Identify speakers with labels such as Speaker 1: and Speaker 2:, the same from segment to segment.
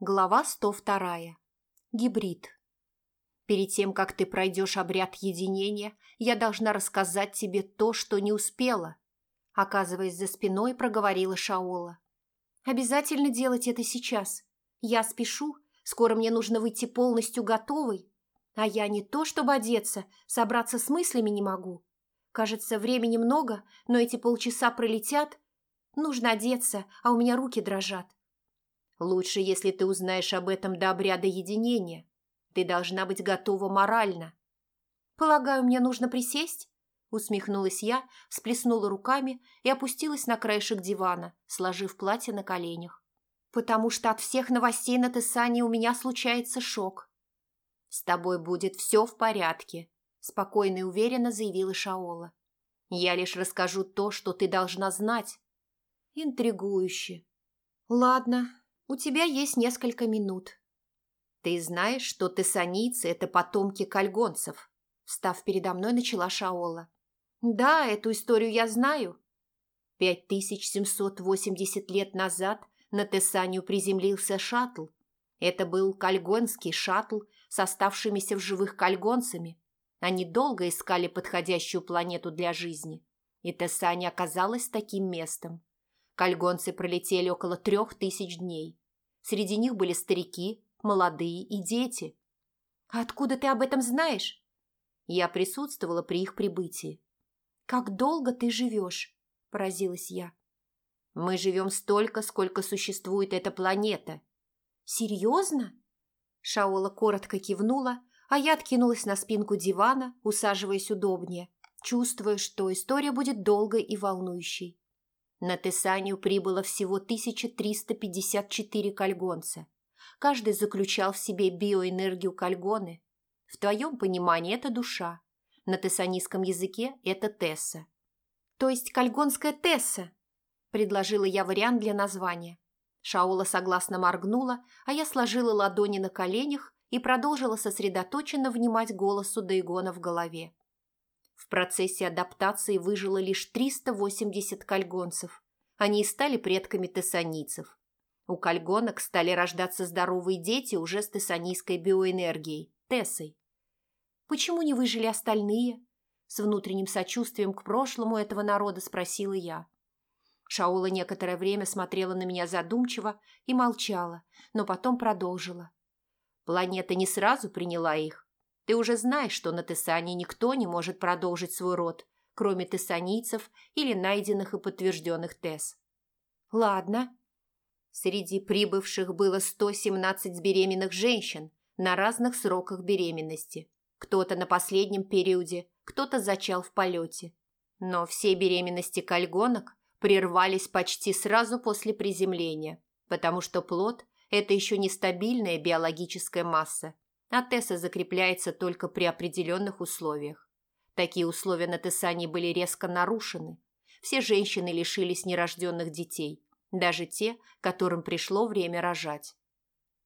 Speaker 1: Глава 102. Гибрид. Перед тем, как ты пройдешь обряд единения, я должна рассказать тебе то, что не успела. Оказываясь за спиной, проговорила Шаола. Обязательно делать это сейчас. Я спешу, скоро мне нужно выйти полностью готовой. А я не то, чтобы одеться, собраться с мыслями не могу. Кажется, времени много, но эти полчаса пролетят. Нужно одеться, а у меня руки дрожат. Лучше, если ты узнаешь об этом до обряда единения. Ты должна быть готова морально. Полагаю, мне нужно присесть? Усмехнулась я, сплеснула руками и опустилась на краешек дивана, сложив платье на коленях. Потому что от всех новостей на Тессане у меня случается шок. С тобой будет все в порядке, спокойно и уверенно заявила Шаола. Я лишь расскажу то, что ты должна знать. Интригующе. Ладно, у тебя есть несколько минут. Ты знаешь, что тессанийцы – это потомки кальгонцев? Встав передо мной, начала Шаола. Да, эту историю я знаю. 5780 лет назад на Тессанию приземлился шаттл. Это был кальгонский шаттл с оставшимися в живых кальгонцами. Они долго искали подходящую планету для жизни. И Тессания оказалась таким местом. Кальгонцы пролетели около трех тысяч дней. Среди них были старики, молодые и дети. «А откуда ты об этом знаешь?» Я присутствовала при их прибытии. «Как долго ты живешь?» – поразилась я. «Мы живем столько, сколько существует эта планета». «Серьезно?» Шаола коротко кивнула, а я откинулась на спинку дивана, усаживаясь удобнее, чувствуя, что история будет долгой и волнующей. На Тесанию прибыло всего 1354 кальгонца. Каждый заключал в себе биоэнергию кальгоны. В твоем понимании это душа. На тессанийском языке это Тесса. То есть кальгонская Тесса, предложила я вариант для названия. Шаола согласно моргнула, а я сложила ладони на коленях и продолжила сосредоточенно внимать голосу Дейгона в голове. В процессе адаптации выжило лишь 380 кальгонцев. Они и стали предками тессанийцев. У кальгонок стали рождаться здоровые дети уже с тессанийской биоэнергией, тессой. Почему не выжили остальные? С внутренним сочувствием к прошлому этого народа спросила я. Шаула некоторое время смотрела на меня задумчиво и молчала, но потом продолжила. Планета не сразу приняла их, ты уже знаешь, что на Тессане никто не может продолжить свой род, кроме тессанийцев или найденных и подтвержденных Тесс. Ладно. Среди прибывших было 117 беременных женщин на разных сроках беременности. Кто-то на последнем периоде, кто-то зачал в полете. Но все беременности кальгонок прервались почти сразу после приземления, потому что плод – это еще нестабильная биологическая масса – а Тесса закрепляется только при определенных условиях. Такие условия на Тессане были резко нарушены. Все женщины лишились нерожденных детей, даже те, которым пришло время рожать.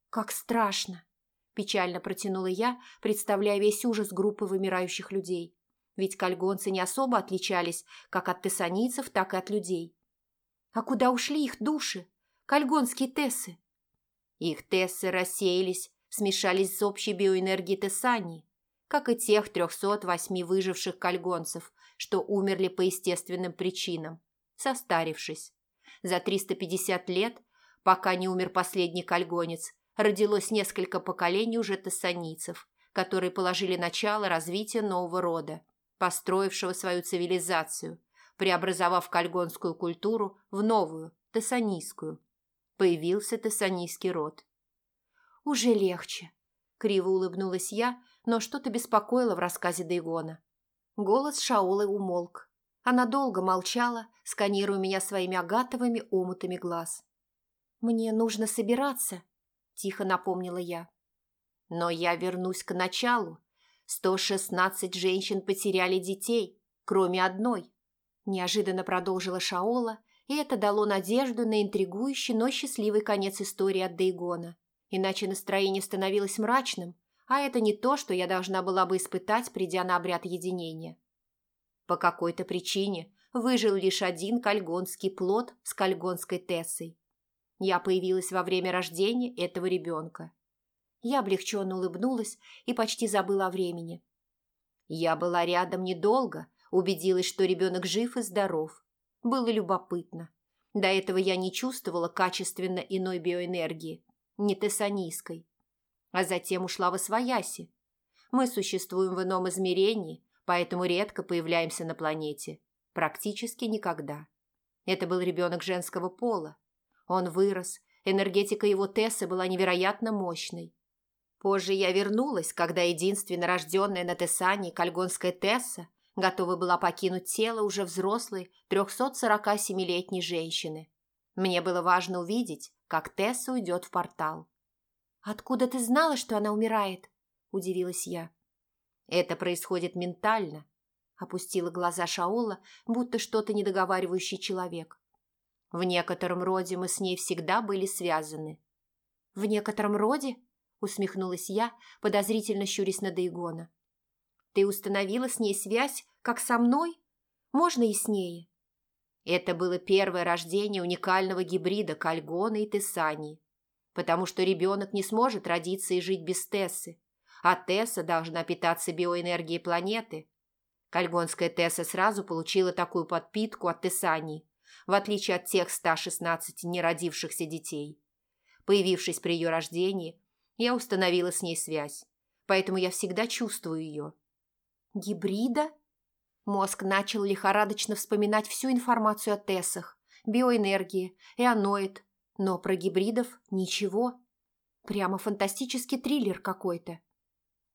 Speaker 1: «Как страшно!» – печально протянула я, представляя весь ужас группы вымирающих людей. Ведь кальгонцы не особо отличались как от тессанийцев, так и от людей. А куда ушли их души? Кальгонские тессы? Их тессы рассеялись смешались с общей биоэнергией Тессани, как и тех 308 выживших кальгонцев, что умерли по естественным причинам, состарившись. За 350 лет, пока не умер последний кальгонец, родилось несколько поколений уже тессанийцев, которые положили начало развитию нового рода, построившего свою цивилизацию, преобразовав кальгонскую культуру в новую, тессанийскую. Появился тессанийский род – «Уже легче», – криво улыбнулась я, но что-то беспокоило в рассказе Дейгона. Голос Шаолы умолк. Она долго молчала, сканируя меня своими агатовыми омутами глаз. «Мне нужно собираться», – тихо напомнила я. «Но я вернусь к началу. Сто шестнадцать женщин потеряли детей, кроме одной», – неожиданно продолжила Шаола, и это дало надежду на интригующий, но счастливый конец истории от Дейгона иначе настроение становилось мрачным, а это не то, что я должна была бы испытать, придя на обряд единения. По какой-то причине выжил лишь один кальгонский плод с кальгонской Тессой. Я появилась во время рождения этого ребенка. Я облегченно улыбнулась и почти забыла о времени. Я была рядом недолго, убедилась, что ребенок жив и здоров. Было любопытно. До этого я не чувствовала качественно иной биоэнергии, не тессанийской. А затем ушла во свояси. Мы существуем в ином измерении, поэтому редко появляемся на планете. Практически никогда. Это был ребенок женского пола. Он вырос, энергетика его Тессы была невероятно мощной. Позже я вернулась, когда единственно рожденная на Тессане кальгонская Тесса готова была покинуть тело уже взрослой 347-летней женщины. Мне было важно увидеть, как Тесса уйдет в портал. «Откуда ты знала, что она умирает?» – удивилась я. «Это происходит ментально», – опустила глаза Шаола, будто что-то недоговаривающий человек. «В некотором роде мы с ней всегда были связаны». «В некотором роде?» – усмехнулась я, подозрительно щурясь на Дейгона. «Ты установила с ней связь, как со мной? Можно и с ней?» Это было первое рождение уникального гибрида Кальгона и Тессани, потому что ребенок не сможет родиться и жить без Тессы, а Тесса должна питаться биоэнергией планеты. Кальгонская Тесса сразу получила такую подпитку от Тессани, в отличие от тех 116 неродившихся детей. Появившись при ее рождении, я установила с ней связь, поэтому я всегда чувствую ее. Гибрида? Мозг начал лихорадочно вспоминать всю информацию о Тессах, биоэнергии, эоноид, но про гибридов ничего. Прямо фантастический триллер какой-то.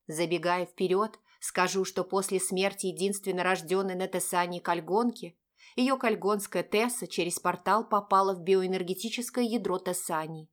Speaker 1: Забегая вперед, скажу, что после смерти единственно рожденной на Тессане кальгонки, ее кальгонская Тесса через портал попала в биоэнергетическое ядро Тессани.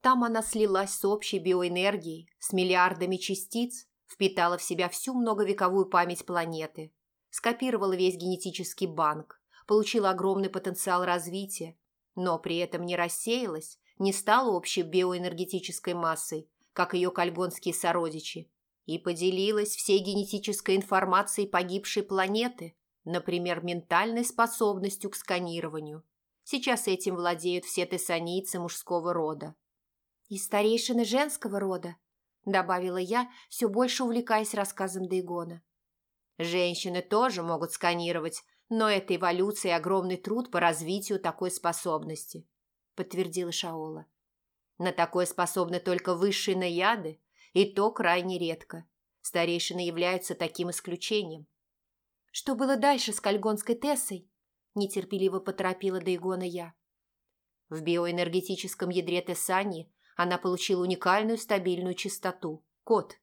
Speaker 1: Там она слилась с общей биоэнергией, с миллиардами частиц, впитала в себя всю многовековую память планеты, скопировала весь генетический банк, получила огромный потенциал развития, но при этом не рассеялась, не стала общей биоэнергетической массой, как ее кальгонские сородичи, и поделилась всей генетической информацией погибшей планеты, например, ментальной способностью к сканированию. Сейчас этим владеют все тессанийцы мужского рода. «И старейшины женского рода», – добавила я, все больше увлекаясь рассказом Дейгона. «Женщины тоже могут сканировать, но это эволюция и огромный труд по развитию такой способности», – подтвердила Шаола. «На такое способны только высшие наяды, и то крайне редко. Старейшины являются таким исключением». «Что было дальше с Кальгонской Тессой?» – нетерпеливо поторопила Дейгона я. В биоэнергетическом ядре Тессани она получила уникальную стабильную частоту – код,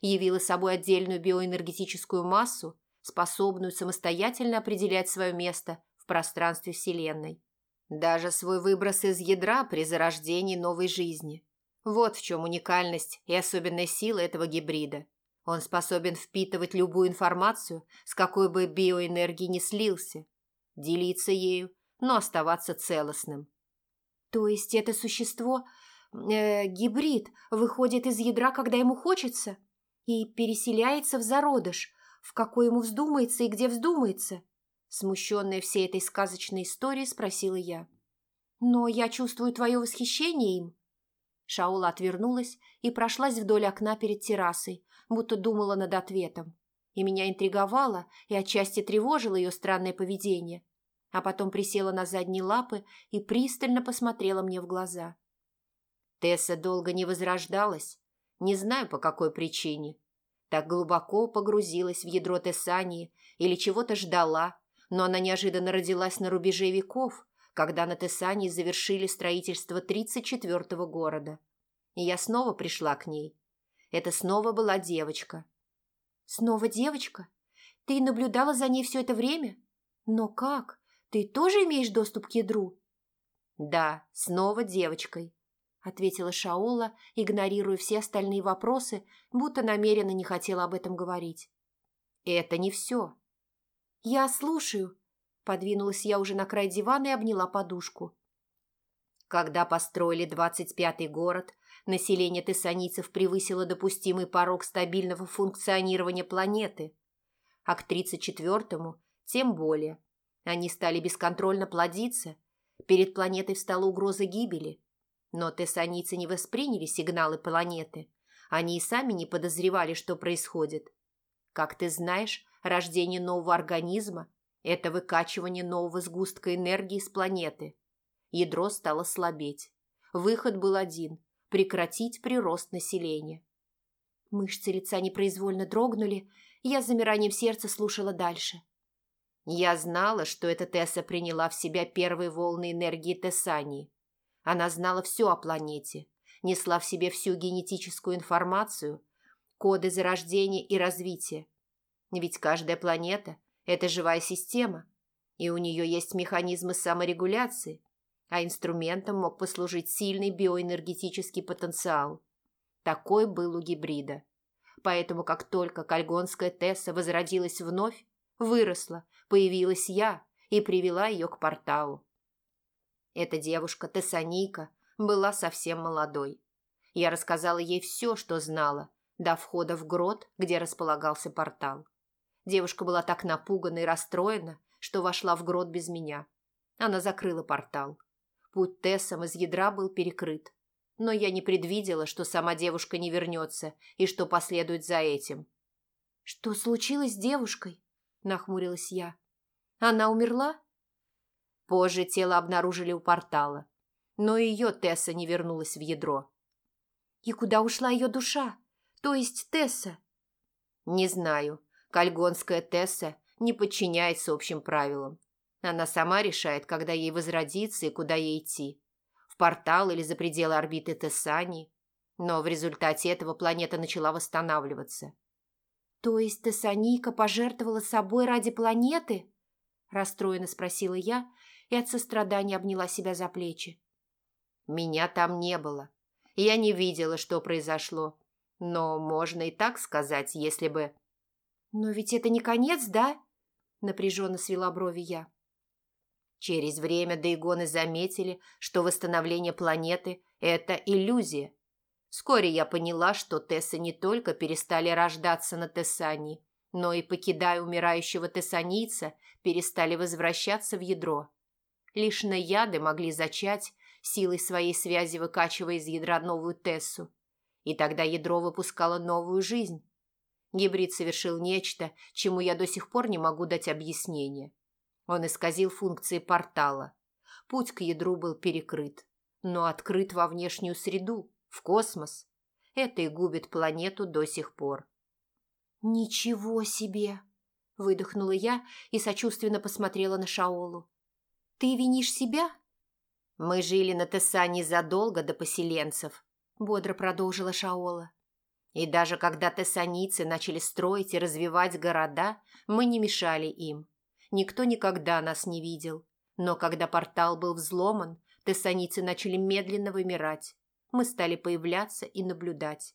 Speaker 1: явила собой отдельную биоэнергетическую массу, способную самостоятельно определять свое место в пространстве Вселенной. Даже свой выброс из ядра при зарождении новой жизни. Вот в чем уникальность и особенная сила этого гибрида. Он способен впитывать любую информацию, с какой бы биоэнергией не слился, делиться ею, но оставаться целостным. То есть это существо э, гибрид выходит из ядра, когда ему хочется, и переселяется в зародыш, в какой ему вздумается и где вздумается? Смущенная всей этой сказочной историей, спросила я. Но я чувствую твое восхищение им. Шаула отвернулась и прошлась вдоль окна перед террасой, будто думала над ответом. И меня интриговало и отчасти тревожило ее странное поведение. А потом присела на задние лапы и пристально посмотрела мне в глаза. Тесса долго не возрождалась, не знаю по какой причине. Так глубоко погрузилась в ядро Тессании или чего-то ждала, но она неожиданно родилась на рубеже веков, когда на Тессании завершили строительство 34-го города. И я снова пришла к ней. Это снова была девочка. «Снова девочка? Ты наблюдала за ней все это время? Но как? Ты тоже имеешь доступ к ядру?» «Да, снова девочкой», – ответила Шаола, игнорируя все остальные вопросы, будто намеренно не хотела об этом говорить. «Это не все». «Я слушаю», – подвинулась я уже на край дивана и обняла подушку. Когда построили двадцать пятый город, население тессанийцев превысило допустимый порог стабильного функционирования планеты, а к тридцать четвертому тем более. Они стали бесконтрольно плодиться, перед планетой встала угроза гибели – Но тессаницы не восприняли сигналы планеты. Они и сами не подозревали, что происходит. Как ты знаешь, рождение нового организма – это выкачивание нового сгустка энергии с планеты. Ядро стало слабеть. Выход был один – прекратить прирост населения. Мышцы лица непроизвольно дрогнули, я с замиранием сердца слушала дальше. Я знала, что эта Тесса приняла в себя первые волны энергии Тессании. Она знала все о планете, несла в себе всю генетическую информацию, коды зарождения и развития. Ведь каждая планета – это живая система, и у нее есть механизмы саморегуляции, а инструментом мог послужить сильный биоэнергетический потенциал. Такой был у гибрида. Поэтому, как только кальгонская Тесса возродилась вновь, выросла, появилась я и привела ее к порталу. Эта девушка, Тессаника, была совсем молодой. Я рассказала ей все, что знала, до входа в грот, где располагался портал. Девушка была так напугана и расстроена, что вошла в грот без меня. Она закрыла портал. Путь Тессам из ядра был перекрыт. Но я не предвидела, что сама девушка не вернется и что последует за этим. «Что случилось с девушкой?» – нахмурилась я. «Она умерла?» Позже тело обнаружили у портала. Но ее Тесса не вернулась в ядро. «И куда ушла ее душа? То есть Тесса?» «Не знаю. Кальгонская Тесса не подчиняется общим правилам. Она сама решает, когда ей возродиться и куда ей идти. В портал или за пределы орбиты Тессани. Но в результате этого планета начала восстанавливаться. «То есть Тессаника пожертвовала собой ради планеты?» Расстроенно спросила я и от сострадания обняла себя за плечи. «Меня там не было. Я не видела, что произошло. Но можно и так сказать, если бы...» «Но ведь это не конец, да?» Напряженно свела брови я. Через время Дейгоны заметили, что восстановление планеты – это иллюзия. Вскоре я поняла, что Тессы не только перестали рождаться на Тессании, но и, покидая умирающего тессанийца, перестали возвращаться в ядро. Лишь наяды могли зачать, силой своей связи выкачивая из ядра новую Тессу. И тогда ядро выпускало новую жизнь. Гибрид совершил нечто, чему я до сих пор не могу дать объяснение. Он исказил функции портала. Путь к ядру был перекрыт, но открыт во внешнюю среду, в космос. Это и губит планету до сих пор. «Ничего себе!» – выдохнула я и сочувственно посмотрела на Шаолу. «Ты винишь себя?» «Мы жили на Тессане задолго до поселенцев», – бодро продолжила Шаола. «И даже когда тессаницы начали строить и развивать города, мы не мешали им. Никто никогда нас не видел. Но когда портал был взломан, тессаницы начали медленно вымирать. Мы стали появляться и наблюдать.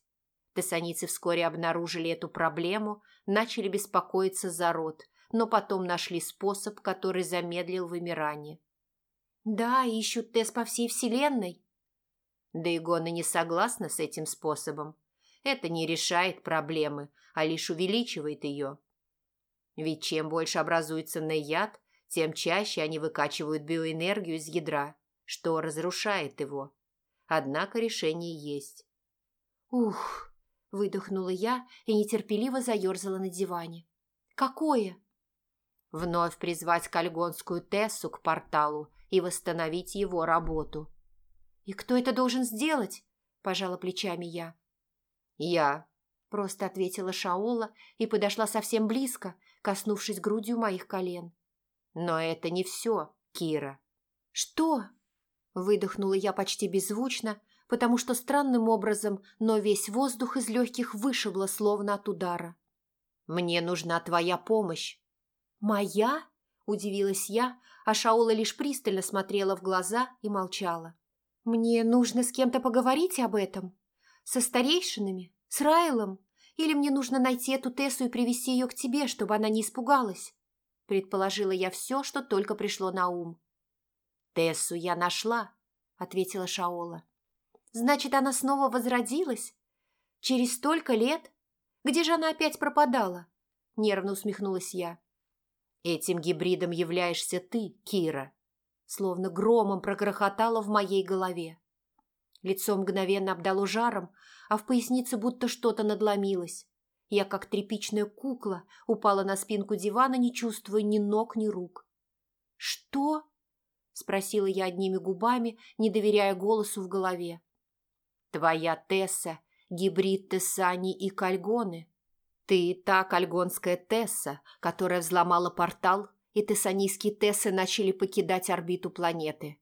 Speaker 1: Тессаницы вскоре обнаружили эту проблему, начали беспокоиться за род, но потом нашли способ, который замедлил вымирание. «Да, ищут Тесс по всей Вселенной». Да Игона не согласна с этим способом. Это не решает проблемы, а лишь увеличивает ее. Ведь чем больше образуется нейяд, тем чаще они выкачивают биоэнергию из ядра, что разрушает его. Однако решение есть. «Ух!» – выдохнула я и нетерпеливо заерзала на диване. «Какое?» Вновь призвать кальгонскую Тессу к порталу и восстановить его работу. «И кто это должен сделать?» – пожала плечами я. «Я», – просто ответила Шаола и подошла совсем близко, коснувшись грудью моих колен. «Но это не все, Кира». «Что?» – выдохнула я почти беззвучно, потому что странным образом, но весь воздух из легких вышибло, словно от удара. «Мне нужна твоя помощь». «Моя?» – удивилась я, а Шаула лишь пристально смотрела в глаза и молчала. «Мне нужно с кем-то поговорить об этом? Со старейшинами? С Райлом?» Или мне нужно найти эту Тессу и привести ее к тебе, чтобы она не испугалась?» Предположила я все, что только пришло на ум. «Тессу я нашла», — ответила Шаола. «Значит, она снова возродилась? Через столько лет? Где же она опять пропадала?» Нервно усмехнулась я. «Этим гибридом являешься ты, Кира», словно громом прогрохотала в моей голове. Лицо мгновенно обдало жаром, а в пояснице будто что-то надломилось. Я, как тряпичная кукла, упала на спинку дивана, не чувствуя ни ног, ни рук. «Что?» – спросила я одними губами, не доверяя голосу в голове. «Твоя Тесса – гибрид Тессани и Кальгоны. Ты та кальгонская Тесса, которая взломала портал, и тессанийские Тессы начали покидать орбиту планеты.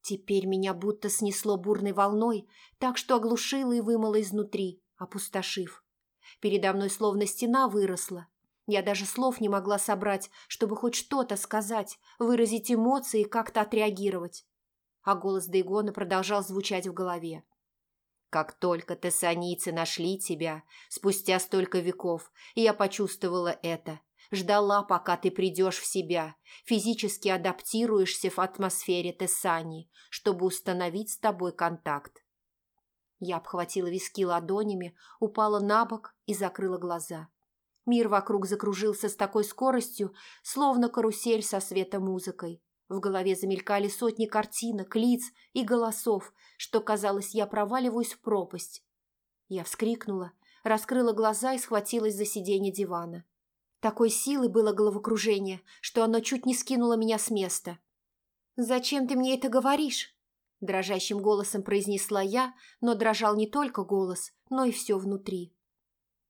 Speaker 1: Теперь меня будто снесло бурной волной, так что оглушило и вымыло изнутри, опустошив. Передо мной словно стена выросла. Я даже слов не могла собрать, чтобы хоть что-то сказать, выразить эмоции и как-то отреагировать. А голос Дейгона продолжал звучать в голове. «Как только тессанийцы нашли тебя, спустя столько веков, я почувствовала это, ждала, пока ты придешь в себя, физически адаптируешься в атмосфере Тессани, чтобы установить с тобой контакт. Я обхватила виски ладонями, упала на бок и закрыла глаза. Мир вокруг закружился с такой скоростью, словно карусель со светомузыкой. В голове замелькали сотни картинок, лиц и голосов, что, казалось, я проваливаюсь в пропасть. Я вскрикнула, раскрыла глаза и схватилась за сиденье дивана. Такой силы было головокружение, что оно чуть не скинуло меня с места. «Зачем ты мне это говоришь?» Дрожащим голосом произнесла я, но дрожал не только голос, но и все внутри.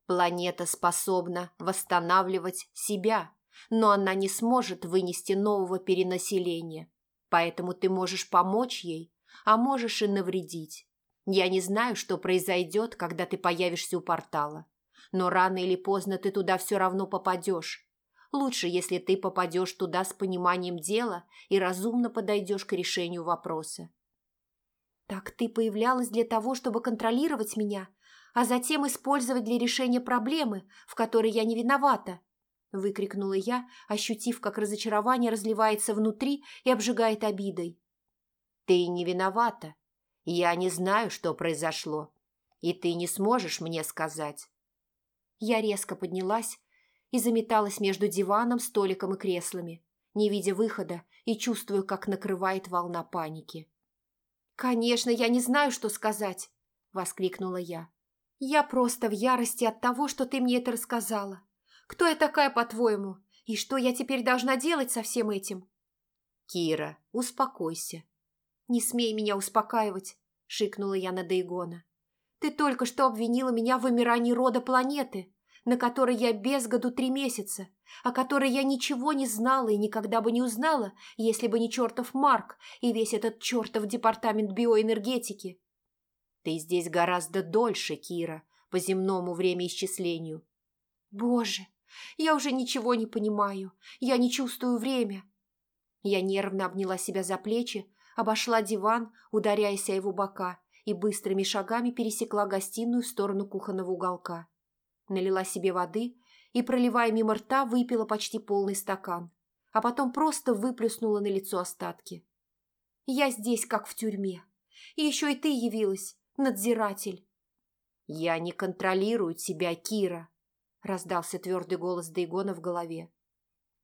Speaker 1: Планета способна восстанавливать себя, но она не сможет вынести нового перенаселения. Поэтому ты можешь помочь ей, а можешь и навредить. Я не знаю, что произойдет, когда ты появишься у портала. Но рано или поздно ты туда все равно попадешь. Лучше, если ты попадешь туда с пониманием дела и разумно подойдешь к решению вопроса. «Так ты появлялась для того, чтобы контролировать меня, а затем использовать для решения проблемы, в которой я не виновата?» Выкрикнула я, ощутив, как разочарование разливается внутри и обжигает обидой. «Ты не виновата. Я не знаю, что произошло, и ты не сможешь мне сказать». Я резко поднялась и заметалась между диваном, столиком и креслами, не видя выхода и чувствуя, как накрывает волна паники. «Конечно, я не знаю, что сказать!» – воскликнула я. «Я просто в ярости от того, что ты мне это рассказала. Кто я такая, по-твоему? И что я теперь должна делать со всем этим?» «Кира, успокойся». «Не смей меня успокаивать», – шикнула я на Дейгона. «Ты только что обвинила меня в вымирании рода планеты, на которой я без году три месяца, о которой я ничего не знала и никогда бы не узнала, если бы не чертов Марк и весь этот чертов департамент биоэнергетики. Ты здесь гораздо дольше, Кира, по земному времяисчислению. Боже, я уже ничего не понимаю, я не чувствую время. Я нервно обняла себя за плечи, обошла диван, ударяясь о его бока, и быстрыми шагами пересекла гостиную в сторону кухонного уголка. Налила себе воды и, проливая мимо рта, выпила почти полный стакан, а потом просто выплюснула на лицо остатки. «Я здесь, как в тюрьме. И еще и ты явилась, надзиратель». «Я не контролирую тебя, Кира», – раздался твердый голос Дейгона в голове.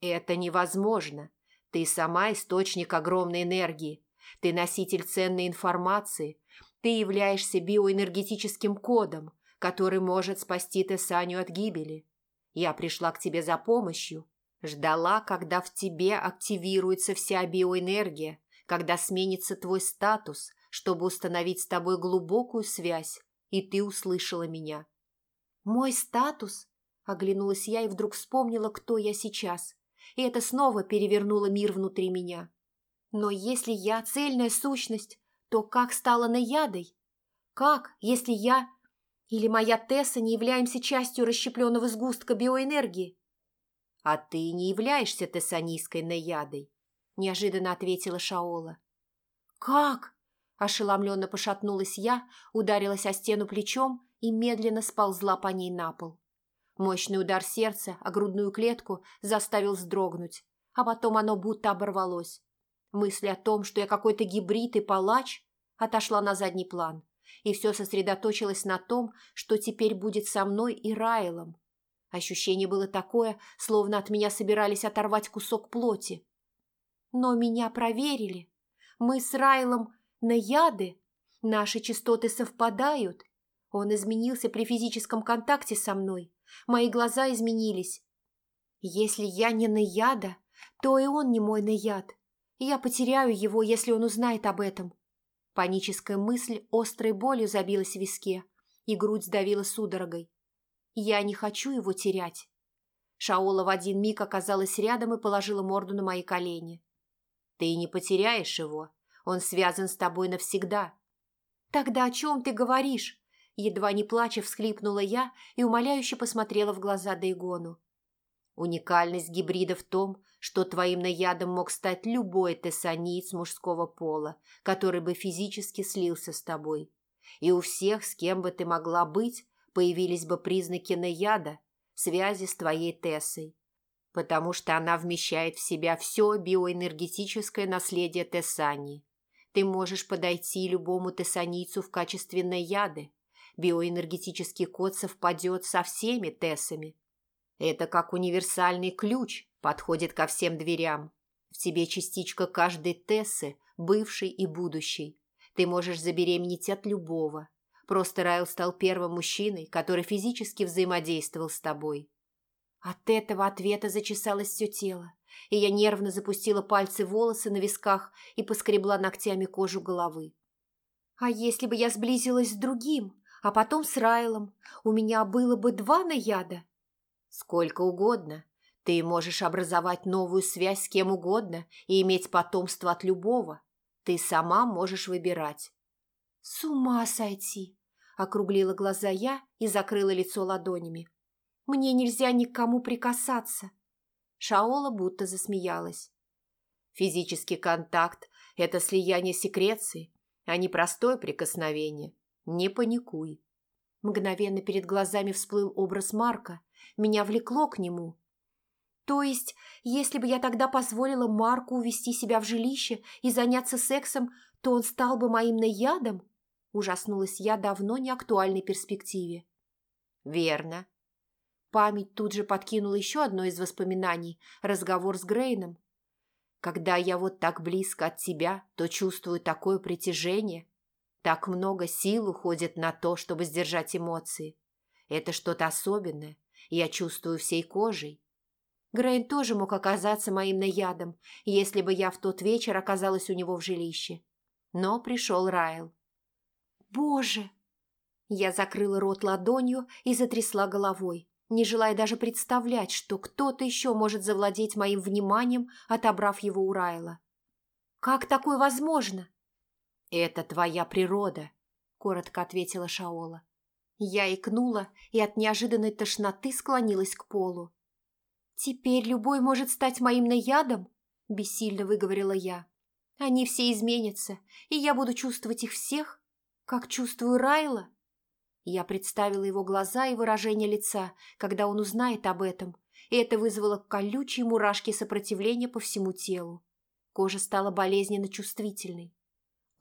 Speaker 1: «Это невозможно. Ты сама источник огромной энергии. Ты носитель ценной информации. Ты являешься биоэнергетическим кодом, который может спасти Тессанию от гибели. Я пришла к тебе за помощью, ждала, когда в тебе активируется вся биоэнергия, когда сменится твой статус, чтобы установить с тобой глубокую связь, и ты услышала меня. «Мой статус?» – оглянулась я и вдруг вспомнила, кто я сейчас, и это снова перевернуло мир внутри меня. Но если я цельная сущность, то как стала наядой? Как, если я или моя Тесса не являемся частью расщепленного сгустка биоэнергии? А ты не являешься тессанийской наядой, неожиданно ответила Шаола. Как? Ошеломленно пошатнулась я, ударилась о стену плечом и медленно сползла по ней на пол. Мощный удар сердца о грудную клетку заставил вздрогнуть, а потом оно будто оборвалось. Мысль о том, что я какой-то гибрид и палач, отошла на задний план и все сосредоточилось на том, что теперь будет со мной и Райлом. Ощущение было такое, словно от меня собирались оторвать кусок плоти. Но меня проверили. Мы с Райлом на яды. Наши частоты совпадают. Он изменился при физическом контакте со мной. Мои глаза изменились. Если я не наяда, то и он не мой наяд. Я потеряю его, если он узнает об этом. Паническая мысль острой болью забилась в виске, и грудь сдавила судорогой. Я не хочу его терять. Шаола в один миг оказалась рядом и положила морду на мои колени. Ты не потеряешь его. Он связан с тобой навсегда. Тогда о чем ты говоришь? Едва не плача всхлипнула я и умоляюще посмотрела в глаза Дейгону. Уникальность гибрида в том, что твоим наядом мог стать любой тессаниец мужского пола, который бы физически слился с тобой. И у всех, с кем бы ты могла быть, появились бы признаки наяда, связи с твоей Тессой, потому что она вмещает в себя все биоэнергетическое наследие Тессани. Ты можешь подойти любому тессаницу в качестве наяды. Биоэнергетический код совпадет со всеми Тессами. Это как универсальный ключ, подходит ко всем дверям. В тебе частичка каждой Тессы, бывшей и будущей. Ты можешь забеременеть от любого. Просто Райл стал первым мужчиной, который физически взаимодействовал с тобой. От этого ответа зачесалось все тело, и я нервно запустила пальцы волосы на висках и поскребла ногтями кожу головы. А если бы я сблизилась с другим, а потом с Райлом, у меня было бы два наяда? Сколько угодно. Ты можешь образовать новую связь с кем угодно и иметь потомство от любого. Ты сама можешь выбирать. «С ума сойти!» – округлила глаза я и закрыла лицо ладонями. «Мне нельзя никому прикасаться!» Шаола будто засмеялась. «Физический контакт – это слияние секреции, а не простое прикосновение. Не паникуй». Мгновенно перед глазами всплыл образ Марка. Меня влекло к нему. То есть, если бы я тогда позволила Марку увести себя в жилище и заняться сексом, то он стал бы моим наядом? Ужаснулась я давно неактуальной перспективе. Верно. Память тут же подкинула еще одно из воспоминаний – разговор с Грейном. Когда я вот так близко от тебя, то чувствую такое притяжение. Так много сил уходит на то, чтобы сдержать эмоции. Это что-то особенное, я чувствую всей кожей. Грейн тоже мог оказаться моим наядом, если бы я в тот вечер оказалась у него в жилище. Но пришел Райл. «Боже!» Я закрыла рот ладонью и затрясла головой, не желая даже представлять, что кто-то еще может завладеть моим вниманием, отобрав его у Райла. «Как такое возможно?» «Это твоя природа», — коротко ответила Шаола. Я икнула и от неожиданной тошноты склонилась к полу. «Теперь любой может стать моим наядом?» – бессильно выговорила я. «Они все изменятся, и я буду чувствовать их всех, как чувствую Райла. Я представила его глаза и выражение лица, когда он узнает об этом, и это вызвало колючие мурашки сопротивления по всему телу. Кожа стала болезненно чувствительной.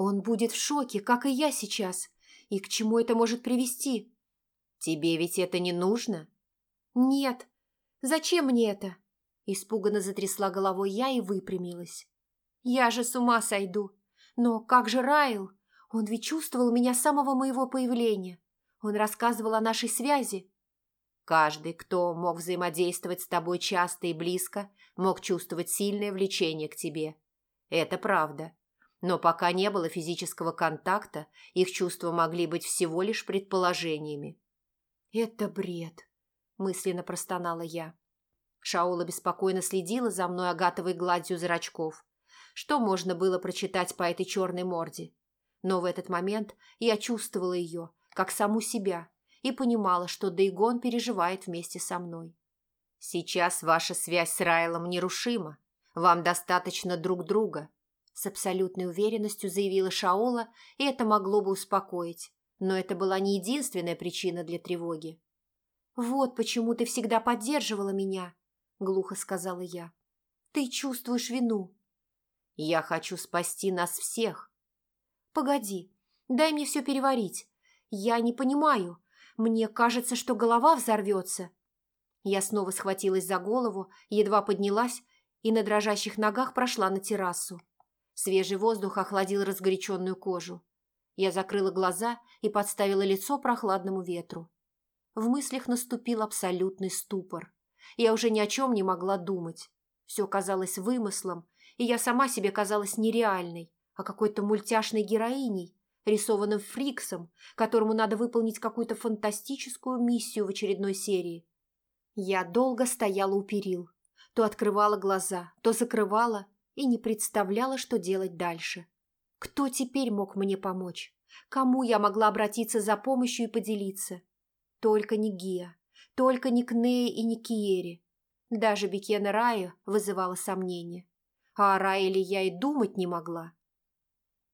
Speaker 1: Он будет в шоке, как и я сейчас. И к чему это может привести? Тебе ведь это не нужно? Нет. Зачем мне это? Испуганно затрясла головой я и выпрямилась. Я же с ума сойду. Но как же Райл? Он ведь чувствовал меня с самого моего появления. Он рассказывал о нашей связи. Каждый, кто мог взаимодействовать с тобой часто и близко, мог чувствовать сильное влечение к тебе. Это правда. Но пока не было физического контакта, их чувства могли быть всего лишь предположениями. «Это бред», – мысленно простонала я. Шаула беспокойно следила за мной агатовой гладью зрачков. Что можно было прочитать по этой черной морде? Но в этот момент я чувствовала ее, как саму себя, и понимала, что Дейгон переживает вместе со мной. «Сейчас ваша связь с Райлом нерушима. Вам достаточно друг друга», – с абсолютной уверенностью заявила Шаола, и это могло бы успокоить. Но это была не единственная причина для тревоги. «Вот почему ты всегда поддерживала меня», – глухо сказала я. «Ты чувствуешь вину». «Я хочу спасти нас всех», «Погоди, дай мне все переварить. Я не понимаю. Мне кажется, что голова взорвется». Я снова схватилась за голову, едва поднялась и на дрожащих ногах прошла на террасу. Свежий воздух охладил разгоряченную кожу. Я закрыла глаза и подставила лицо прохладному ветру. В мыслях наступил абсолютный ступор. Я уже ни о чем не могла думать. Все казалось вымыслом, и я сама себе казалась нереальной, а какой-то мультяшной героиней, рисованным фриксом, которому надо выполнить какую-то фантастическую миссию в очередной серии. Я долго стояла у перил, то открывала глаза, то закрывала и не представляла, что делать дальше. Кто теперь мог мне помочь? Кому я могла обратиться за помощью и поделиться? Только не Гия, только не Кнея и не Киери. Даже Бекена Рая вызывала сомнения. А о Раиле я и думать не могла.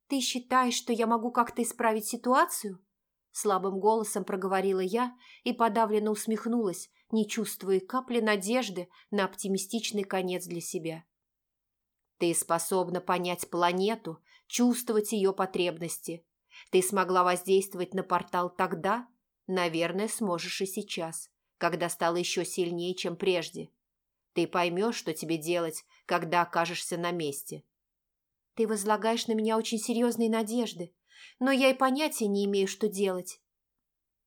Speaker 1: «Ты считаешь, что я могу как-то исправить ситуацию?» Слабым голосом проговорила я и подавленно усмехнулась, не чувствуя капли надежды на оптимистичный конец для себя. «Ты способна понять планету, чувствовать ее потребности. Ты смогла воздействовать на портал тогда, наверное, сможешь и сейчас, когда стала еще сильнее, чем прежде. Ты поймешь, что тебе делать, когда окажешься на месте. Ты возлагаешь на меня очень серьезные надежды, но я и понятия не имею, что делать.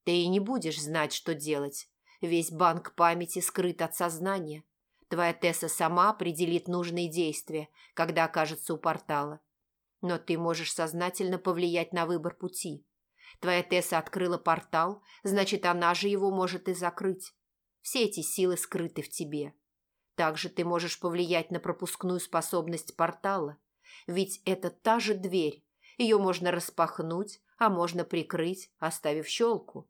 Speaker 1: Ты и не будешь знать, что делать. Весь банк памяти скрыт от сознания. Твоя Тесса сама определит нужные действия, когда окажется у портала. Но ты можешь сознательно повлиять на выбор пути. Твоя Тесса открыла портал, значит, она же его может и закрыть. Все эти силы скрыты в тебе. Также ты можешь повлиять на пропускную способность портала – ведь это та же дверь. Ее можно распахнуть, а можно прикрыть, оставив щелку.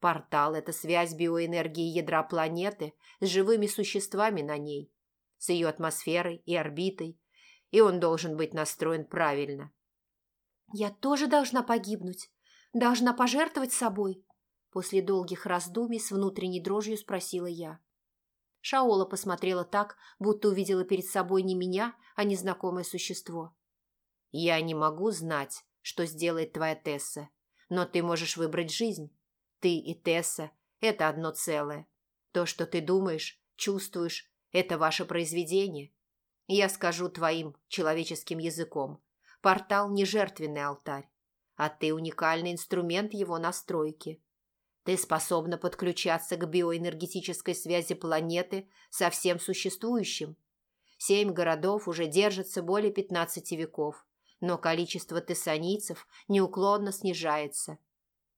Speaker 1: Портал – это связь биоэнергии ядра планеты с живыми существами на ней, с ее атмосферой и орбитой, и он должен быть настроен правильно. «Я тоже должна погибнуть? Должна пожертвовать собой?» После долгих раздумий с внутренней дрожью спросила я. Шаола посмотрела так, будто увидела перед собой не меня, а незнакомое существо. «Я не могу знать, что сделает твоя Тесса, но ты можешь выбрать жизнь. Ты и Тесса – это одно целое. То, что ты думаешь, чувствуешь – это ваше произведение. Я скажу твоим человеческим языком. Портал – не жертвенный алтарь, а ты уникальный инструмент его настройки. Ты способна подключаться к биоэнергетической связи планеты со всем существующим. Семь городов уже держатся более 15 веков, но количество тессанийцев неуклонно снижается.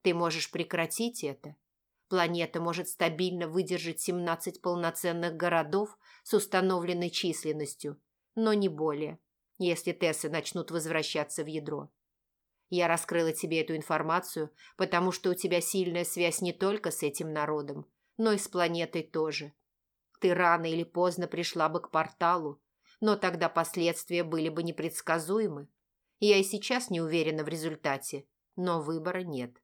Speaker 1: Ты можешь прекратить это. Планета может стабильно выдержать 17 полноценных городов с установленной численностью, но не более, если Тессы начнут возвращаться в ядро. Я раскрыла тебе эту информацию, потому что у тебя сильная связь не только с этим народом, но и с планетой тоже. Ты рано или поздно пришла бы к порталу, но тогда последствия были бы непредсказуемы. Я и сейчас не уверена в результате, но выбора нет.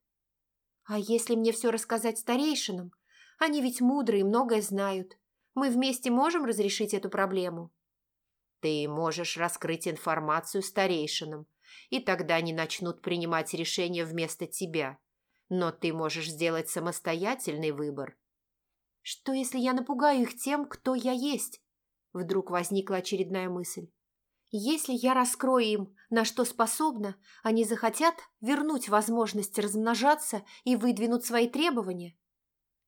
Speaker 1: А если мне все рассказать старейшинам? Они ведь мудрые и многое знают. Мы вместе можем разрешить эту проблему? Ты можешь раскрыть информацию старейшинам, и тогда они начнут принимать решения вместо тебя. Но ты можешь сделать самостоятельный выбор. Что, если я напугаю их тем, кто я есть? Вдруг возникла очередная мысль. Если я раскрою им, на что способна, они захотят вернуть возможность размножаться и выдвинуть свои требования?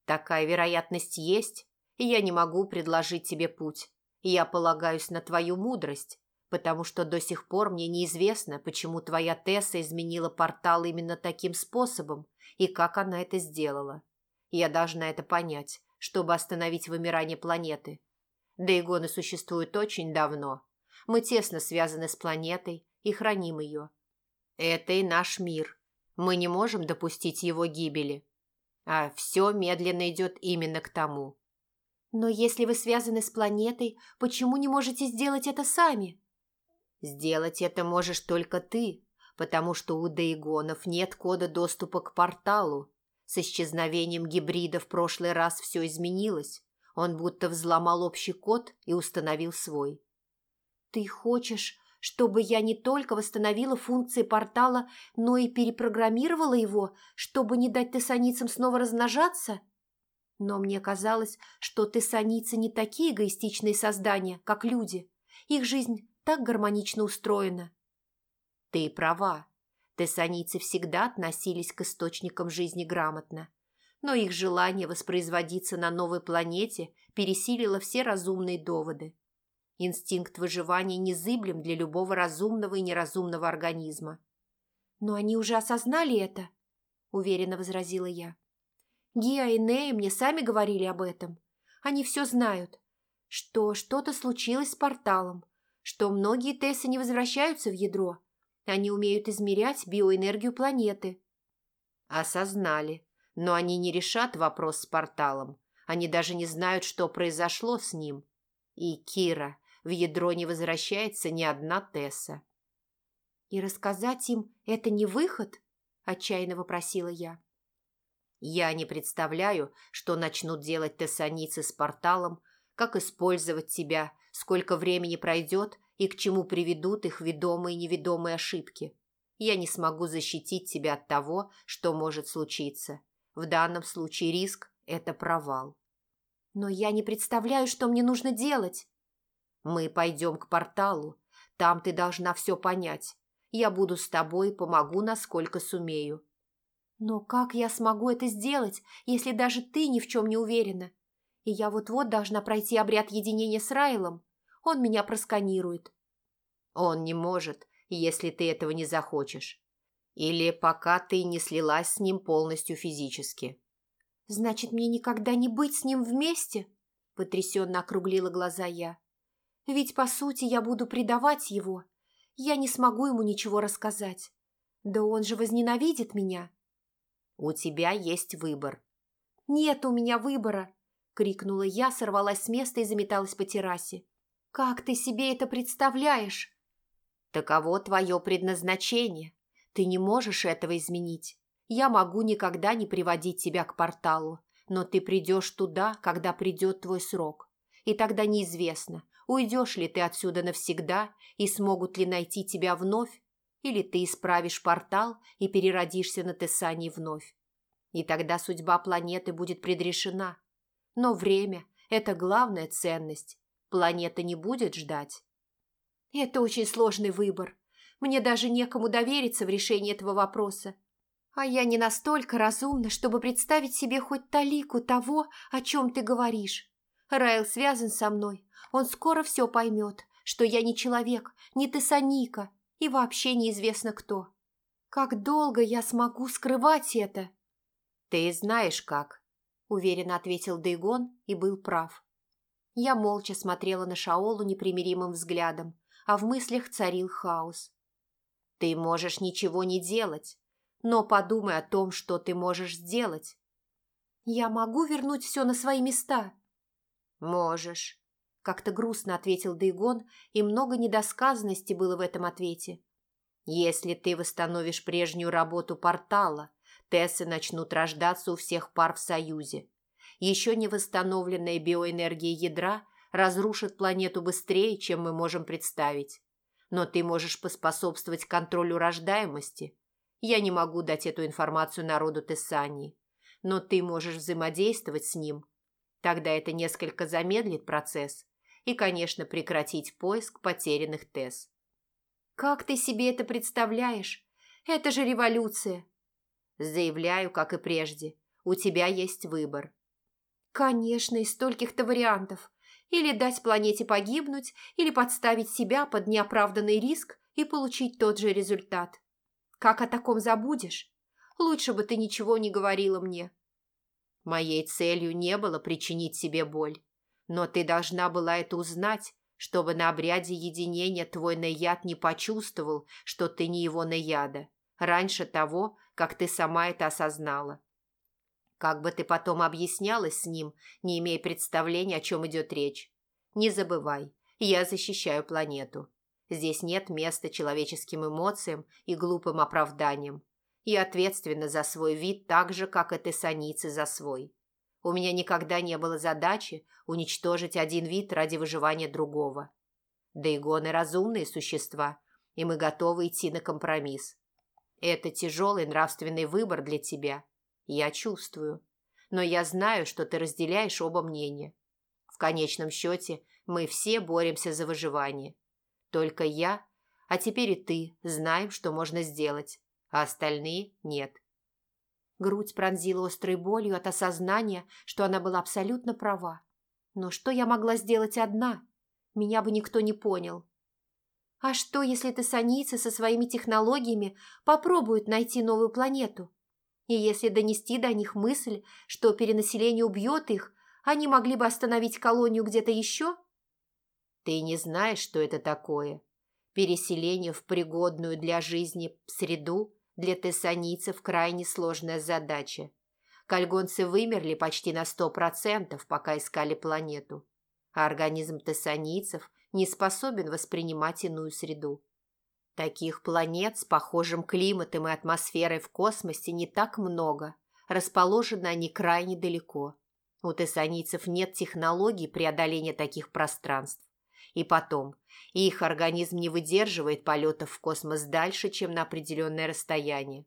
Speaker 1: Такая вероятность есть, и я не могу предложить тебе путь. Я полагаюсь на твою мудрость, потому что до сих пор мне неизвестно, почему твоя Тесса изменила портал именно таким способом и как она это сделала. Я должна это понять, чтобы остановить вымирание планеты. Дейгоны существуют очень давно. Мы тесно связаны с планетой и храним ее. Это и наш мир. Мы не можем допустить его гибели. А все медленно идет именно к тому. Но если вы связаны с планетой, почему не можете сделать это сами? Сделать это можешь только ты, потому что у Дейгонов нет кода доступа к порталу. С исчезновением гибрида в прошлый раз все изменилось. Он будто взломал общий код и установил свой. Ты хочешь, чтобы я не только восстановила функции портала, но и перепрограммировала его, чтобы не дать тессаницам снова размножаться? Но мне казалось, что тессаницы не такие эгоистичные создания, как люди. Их жизнь так гармонично устроена. Ты права. Тессаницы всегда относились к источникам жизни грамотно, но их желание воспроизводиться на новой планете пересилило все разумные доводы. Инстинкт выживания незыблем для любого разумного и неразумного организма. «Но они уже осознали это», – уверенно возразила я. «Гиа и Нея мне сами говорили об этом. Они все знают, что что-то случилось с порталом, что многие Тессы не возвращаются в ядро. Они умеют измерять биоэнергию планеты». «Осознали», но они не решат вопрос с порталом. Они даже не знают, что произошло с ним. И Кира, в ядро не возвращается ни одна Тесса. «И рассказать им это не выход?» – отчаянно вопросила я. «Я не представляю, что начнут делать тессаницы с порталом, как использовать тебя, сколько времени пройдет и к чему приведут их ведомые и неведомые ошибки. Я не смогу защитить тебя от того, что может случиться. В данном случае риск – это провал. Но я не представляю, что мне нужно делать. Мы пойдем к порталу. Там ты должна все понять. Я буду с тобой помогу, насколько сумею. Но как я смогу это сделать, если даже ты ни в чем не уверена? И я вот-вот должна пройти обряд единения с Райлом. Он меня просканирует. Он не может, если ты этого не захочешь. Или пока ты не слилась с ним полностью физически. «Значит, мне никогда не быть с ним вместе?» – потрясенно округлила глаза я. «Ведь, по сути, я буду предавать его. Я не смогу ему ничего рассказать. Да он же возненавидит меня». «У тебя есть выбор». «Нет у меня выбора!» – крикнула я, сорвалась с места и заметалась по террасе. «Как ты себе это представляешь?» «Таково твое предназначение», ты не можешь этого изменить. Я могу никогда не приводить тебя к порталу, но ты придешь туда, когда придет твой срок. И тогда неизвестно, уйдешь ли ты отсюда навсегда и смогут ли найти тебя вновь, или ты исправишь портал и переродишься на Тессании вновь. И тогда судьба планеты будет предрешена. Но время – это главная ценность. Планета не будет ждать. Это очень сложный выбор, мне даже некому довериться в решении этого вопроса. А я не настолько разумна, чтобы представить себе хоть талику того, о чем ты говоришь. Райл связан со мной. Он скоро все поймет, что я не человек, не тессаника и вообще неизвестно кто. Как долго я смогу скрывать это? Ты знаешь как, уверенно ответил Дейгон и был прав. Я молча смотрела на Шаолу непримиримым взглядом, а в мыслях царил хаос. Ты можешь ничего не делать, но подумай о том, что ты можешь сделать. Я могу вернуть все на свои места? Можешь, как-то грустно ответил Дейгон, и много недосказанности было в этом ответе. Если ты восстановишь прежнюю работу портала, Тессы начнут рождаться у всех пар в Союзе. Еще не восстановленная биоэнергия ядра разрушит планету быстрее, чем мы можем представить но ты можешь поспособствовать контролю рождаемости. Я не могу дать эту информацию народу Тессании, но ты можешь взаимодействовать с ним. Тогда это несколько замедлит процесс и, конечно, прекратить поиск потерянных Тесс. Как ты себе это представляешь? Это же революция. Заявляю, как и прежде, у тебя есть выбор. Конечно, из стольких-то вариантов. Или дать планете погибнуть, или подставить себя под неоправданный риск и получить тот же результат. Как о таком забудешь? Лучше бы ты ничего не говорила мне. Моей целью не было причинить себе боль, но ты должна была это узнать, чтобы на обряде единения твой наяд не почувствовал, что ты не его наяда, раньше того, как ты сама это осознала. Как бы ты потом объяснялась с ним, не имея представления, о чем идет речь? Не забывай, я защищаю планету. Здесь нет места человеческим эмоциям и глупым оправданиям. Я ответственна за свой вид так же, как и тессаницы за свой. У меня никогда не было задачи уничтожить один вид ради выживания другого. Да и гоны разумные существа, и мы готовы идти на компромисс. Это тяжелый нравственный выбор для тебя – я чувствую. Но я знаю, что ты разделяешь оба мнения. В конечном счете мы все боремся за выживание. Только я, а теперь и ты, знаем, что можно сделать. А остальные нет. Грудь пронзила острой болью от осознания, что она была абсолютно права. Но что я могла сделать одна? Меня бы никто не понял. А что, если тессанийцы со своими технологиями попробуют найти новую планету? И если донести до них мысль, что перенаселение убьет их, они могли бы остановить колонию где-то еще? Ты не знаешь, что это такое. Переселение в пригодную для жизни среду для тессанийцев крайне сложная задача. Кальгонцы вымерли почти на сто процентов, пока искали планету. А организм тессанийцев не способен воспринимать иную среду. Таких планет с похожим климатом и атмосферой в космосе не так много. Расположены они крайне далеко. У тессанийцев нет технологий преодоления таких пространств. И потом, их организм не выдерживает полетов в космос дальше, чем на определенное расстояние.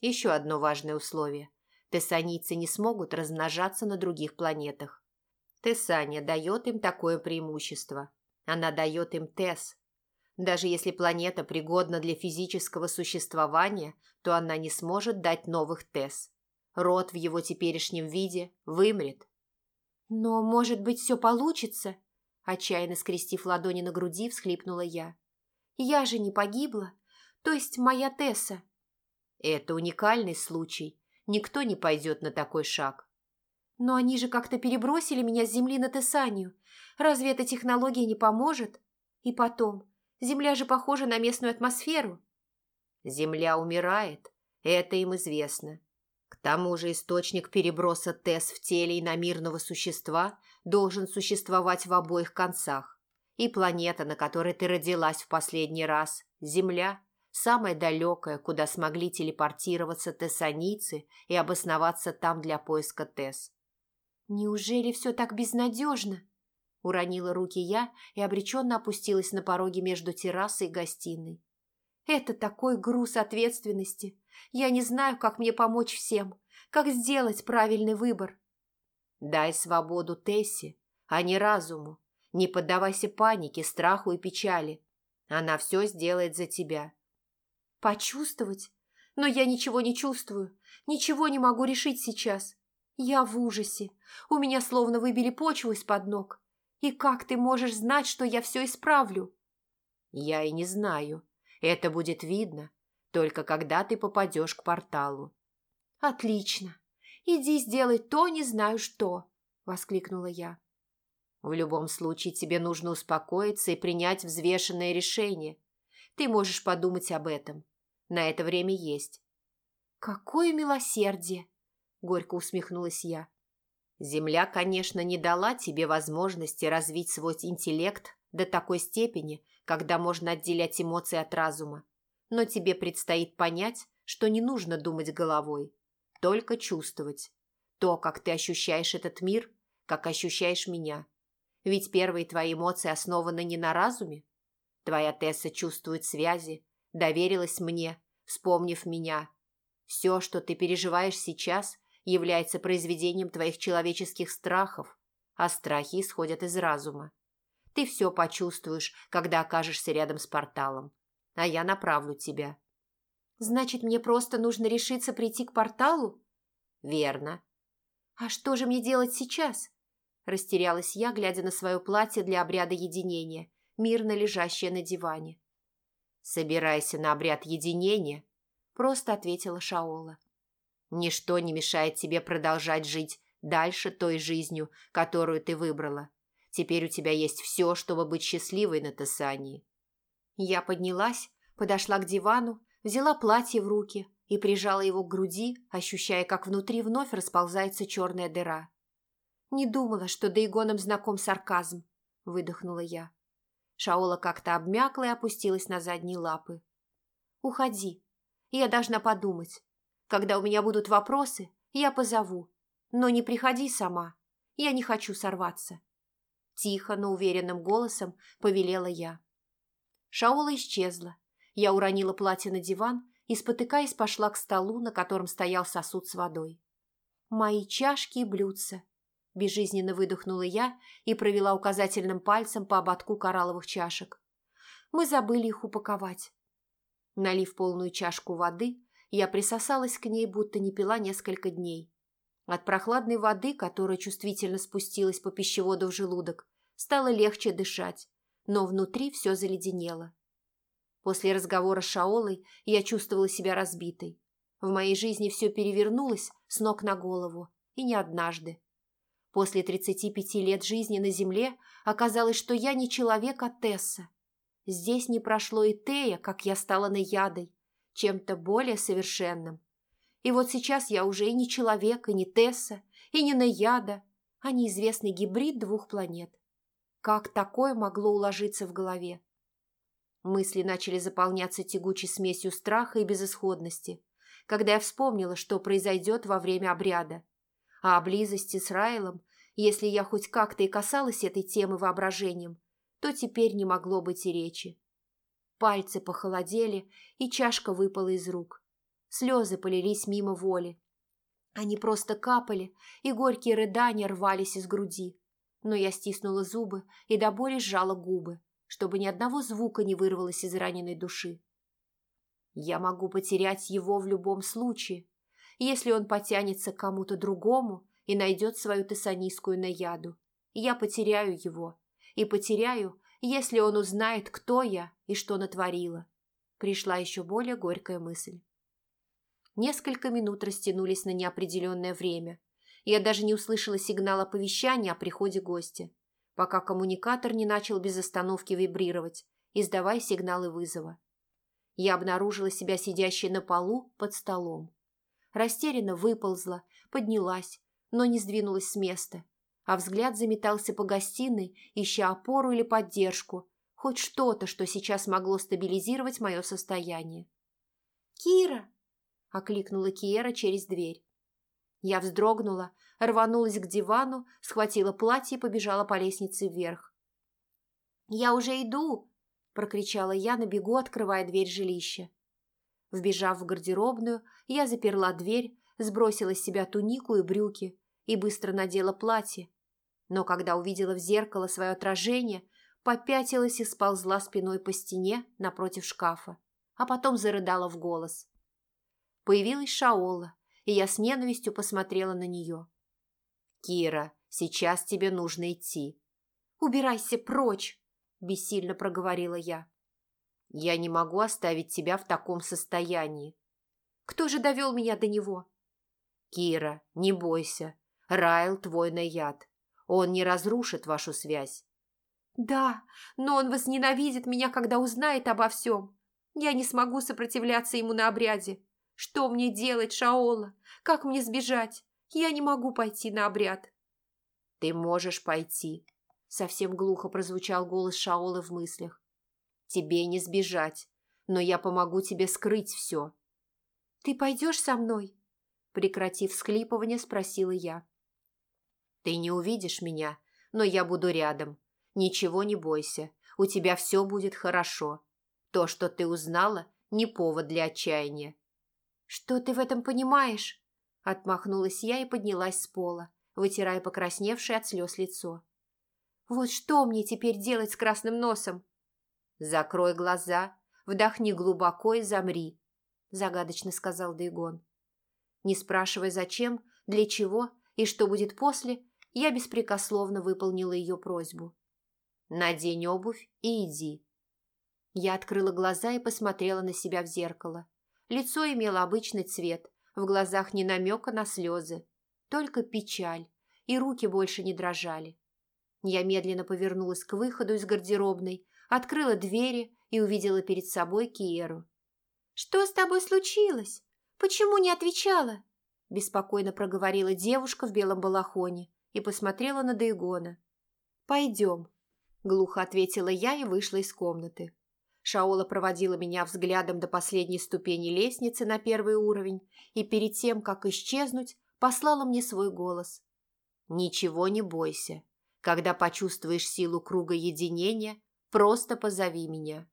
Speaker 1: Еще одно важное условие. Тессанийцы не смогут размножаться на других планетах. Тессания дает им такое преимущество. Она дает им Тесс. Даже если планета пригодна для физического существования, то она не сможет дать новых Тесс. Род в его теперешнем виде вымрет. «Но, может быть, все получится?» Отчаянно скрестив ладони на груди, всхлипнула я. «Я же не погибла, то есть моя Тесса». «Это уникальный случай. Никто не пойдет на такой шаг». «Но они же как-то перебросили меня с Земли на Тессанию. Разве эта технология не поможет? И потом, Земля же похожа на местную атмосферу». «Земля умирает, это им известно. К тому же источник переброса ТЭС в теле иномирного существа должен существовать в обоих концах. И планета, на которой ты родилась в последний раз, Земля, самая далекая, куда смогли телепортироваться тессаницы и обосноваться там для поиска ТЭС. «Неужели все так безнадежно?» Уронила руки я и обреченно опустилась на пороге между террасой и гостиной. «Это такой груз ответственности. Я не знаю, как мне помочь всем, как сделать правильный выбор. Дай свободу Тессе, а не разуму. Не поддавайся панике, страху и печали. Она все сделает за тебя. Почувствовать? Но я ничего не чувствую, ничего не могу решить сейчас. Я в ужасе. У меня словно выбили почву из-под ног. И как ты можешь знать, что я все исправлю? Я и не знаю. Это будет видно, только когда ты попадешь к порталу. «Отлично! Иди сделай то, не знаю что!» – воскликнула я. «В любом случае тебе нужно успокоиться и принять взвешенное решение. Ты можешь подумать об этом. На это время есть». «Какое милосердие!» – горько усмехнулась я. «Земля, конечно, не дала тебе возможности развить свой интеллект до такой степени, когда можно отделять эмоции от разума но тебе предстоит понять, что не нужно думать головой, только чувствовать. То, как ты ощущаешь этот мир, как ощущаешь меня. Ведь первые твои эмоции основаны не на разуме. Твоя Тесса чувствует связи, доверилась мне, вспомнив меня. Все, что ты переживаешь сейчас, является произведением твоих человеческих страхов, а страхи исходят из разума. Ты все почувствуешь, когда окажешься рядом с порталом а я направлю тебя». «Значит, мне просто нужно решиться прийти к порталу?» «Верно». «А что же мне делать сейчас?» Растерялась я, глядя на свое платье для обряда единения, мирно лежащее на диване. «Собирайся на обряд единения», – просто ответила Шаола. «Ничто не мешает тебе продолжать жить дальше той жизнью, которую ты выбрала. Теперь у тебя есть все, чтобы быть счастливой на Тессании. Я поднялась, подошла к дивану, взяла платье в руки и прижала его к груди, ощущая, как внутри вновь расползается черная дыра. «Не думала, что Дейгоном знаком сарказм», – выдохнула я. Шаола как-то обмякла и опустилась на задние лапы. «Уходи. Я должна подумать. Когда у меня будут вопросы, я позову. Но не приходи сама. Я не хочу сорваться». Тихо, но уверенным голосом повелела я. Шаола исчезла. Я уронила платье на диван и, спотыкаясь, пошла к столу, на котором стоял сосуд с водой. «Мои чашки и блюдца», – безжизненно выдохнула я и провела указательным пальцем по ободку коралловых чашек. Мы забыли их упаковать. Налив полную чашку воды, Я присосалась к ней, будто не пила несколько дней. От прохладной воды, которая чувствительно спустилась по пищеводу в желудок, стало легче дышать, но внутри все заледенело. После разговора с Шаолой я чувствовала себя разбитой. В моей жизни все перевернулось с ног на голову, и не однажды. После 35 лет жизни на Земле оказалось, что я не человек, а Тесса. Здесь не прошло и Тея, как я стала наядой, чем-то более совершенным. И вот сейчас я уже и не человек, и не Тесса, и не Наяда, а неизвестный гибрид двух планет. Как такое могло уложиться в голове? Мысли начали заполняться тягучей смесью страха и безысходности, когда я вспомнила, что произойдет во время обряда. А о близости с Райлом, если я хоть как-то и касалась этой темы воображением, то теперь не могло быть и речи. Пальцы похолодели, и чашка выпала из рук. Слезы полились мимо воли. Они просто капали, и горькие рыдания рвались из груди. Но я стиснула зубы и до боли сжала губы, чтобы ни одного звука не вырвалось из раненой души. Я могу потерять его в любом случае, если он потянется к кому-то другому и найдет свою тессанийскую наяду. Я потеряю его. И потеряю, если он узнает, кто я и что натворила. Пришла еще более горькая мысль. Несколько минут растянулись на неопределенное время. Я даже не услышала сигнала оповещания о приходе гостя, пока коммуникатор не начал без остановки вибрировать, издавая сигналы вызова. Я обнаружила себя сидящей на полу под столом растерянно выползла, поднялась, но не сдвинулась с места, а взгляд заметался по гостиной, ища опору или поддержку, хоть что-то, что сейчас могло стабилизировать мое состояние. «Кира!» – окликнула Киера через дверь. Я вздрогнула, рванулась к дивану, схватила платье и побежала по лестнице вверх. «Я уже иду!» – прокричала я на бегу, открывая дверь жилища. Вбежав в гардеробную, я заперла дверь, сбросила с себя тунику и брюки и быстро надела платье. Но когда увидела в зеркало свое отражение, попятилась и сползла спиной по стене напротив шкафа, а потом зарыдала в голос. Появилась Шаола, и я с ненавистью посмотрела на нее. «Кира, сейчас тебе нужно идти». «Убирайся прочь!» – бессильно проговорила я. Я не могу оставить тебя в таком состоянии. Кто же довел меня до него? Кира, не бойся. Райл твой наяд. Он не разрушит вашу связь. Да, но он возненавидит меня, когда узнает обо всем. Я не смогу сопротивляться ему на обряде. Что мне делать, Шаола? Как мне сбежать? Я не могу пойти на обряд. Ты можешь пойти. Совсем глухо прозвучал голос Шаолы в мыслях. Тебе не сбежать, но я помогу тебе скрыть все». «Ты пойдешь со мной?» Прекратив всхлипывание, спросила я. «Ты не увидишь меня, но я буду рядом. Ничего не бойся, у тебя все будет хорошо. То, что ты узнала, не повод для отчаяния». «Что ты в этом понимаешь?» Отмахнулась я и поднялась с пола, вытирая покрасневшее от слез лицо. «Вот что мне теперь делать с красным носом?» «Закрой глаза, вдохни глубоко и замри», – загадочно сказал Дейгон. Не спрашивая зачем, для чего и что будет после, я беспрекословно выполнила ее просьбу. «Надень обувь и иди». Я открыла глаза и посмотрела на себя в зеркало. Лицо имело обычный цвет, в глазах не намека на слезы, только печаль, и руки больше не дрожали. Я медленно повернулась к выходу из гардеробной, открыла двери и увидела перед собой Киеру. «Что с тобой случилось? Почему не отвечала?» Беспокойно проговорила девушка в белом балахоне и посмотрела на Дейгона. «Пойдем», – глухо ответила я и вышла из комнаты. Шаола проводила меня взглядом до последней ступени лестницы на первый уровень и перед тем, как исчезнуть, послала мне свой голос. «Ничего не бойся. Когда почувствуешь силу круга единения, Просто позови меня.